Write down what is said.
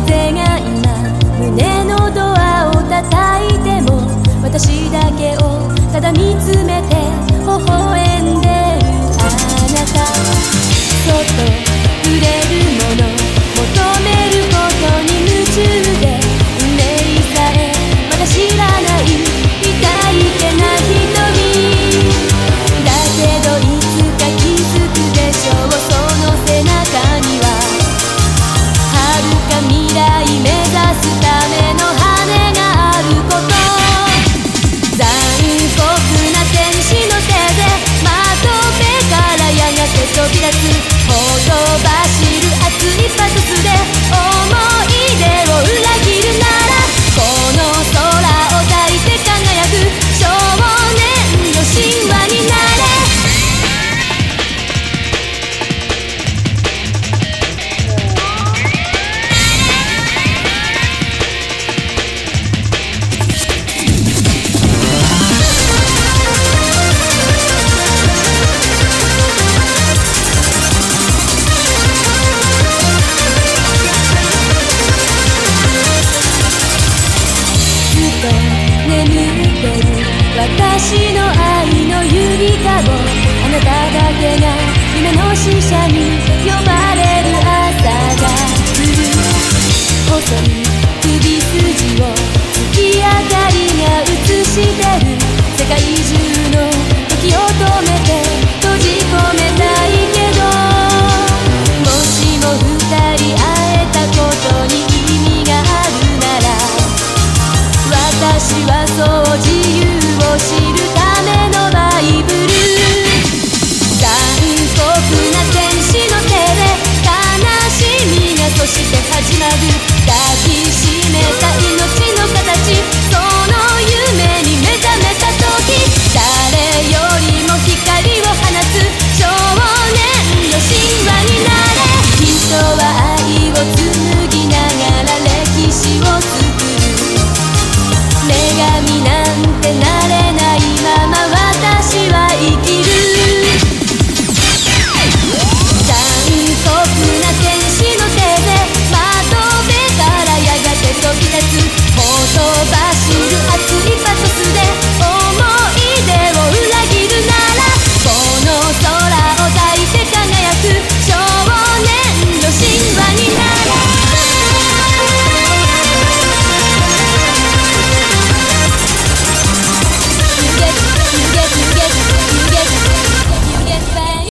風が今胸のドアを叩いても私だけをただ見つめて眠ってる私の愛の指かをあなただけが夢の使者に呼ばれる朝が来る。細い首筋を